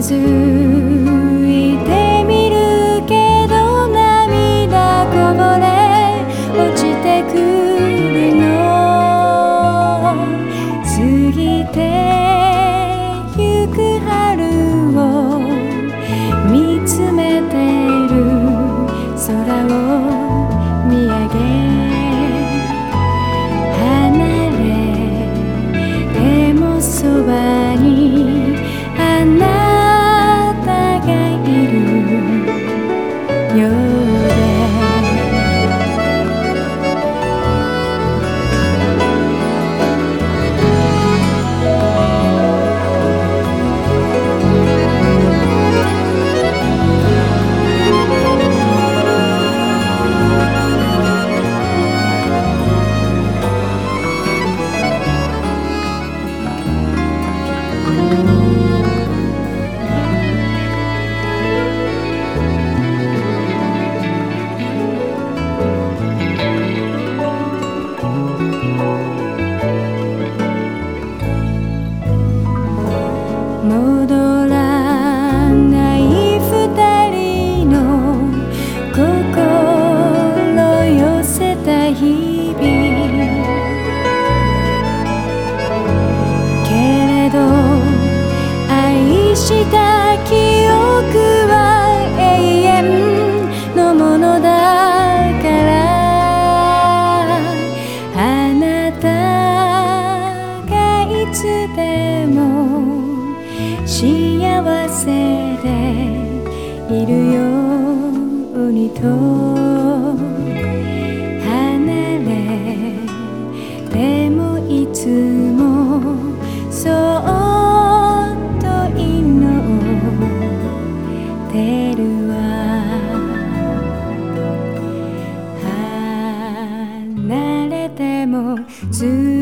涙こぼれ落ちてくした記憶は永遠のものだから。あなたがいつでも幸せでいるようにと。もず